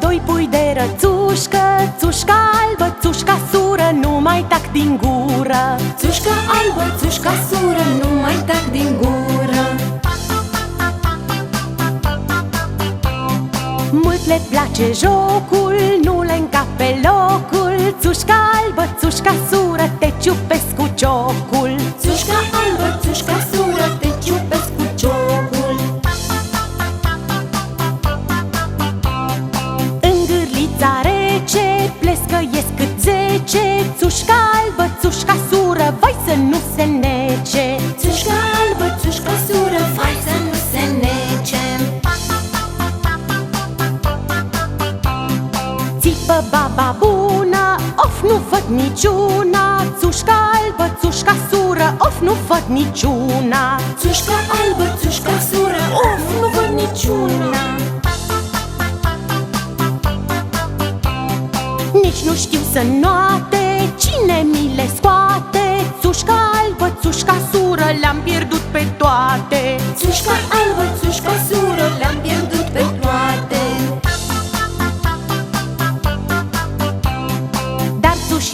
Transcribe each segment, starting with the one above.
doi pui de rățușcă Țușca albă, țușca sură, nu mai tac din gură. Țușca albă, țușca sură, nu mai tac din gură. Mult le place jocul, nu le încape locul. Țușca albă, țușca sură, te ciupesc cu ciocul. Țușca albă, țușca Țipă baba bună, of nu văd niciuna. Țușca albă, țușca sură, of nu văd niciuna. Țușca albă, țușca sură, of, nu văd niciuna. Nici nu știu să noate, cine mi le scoate. Țușca albă, țușca sură, le-am pierdut pe toate. Țușca albă,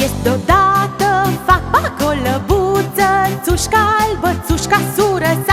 Dar țușiesc deodată, fac pac o lăbuță Țușca albă, țușca sură, salută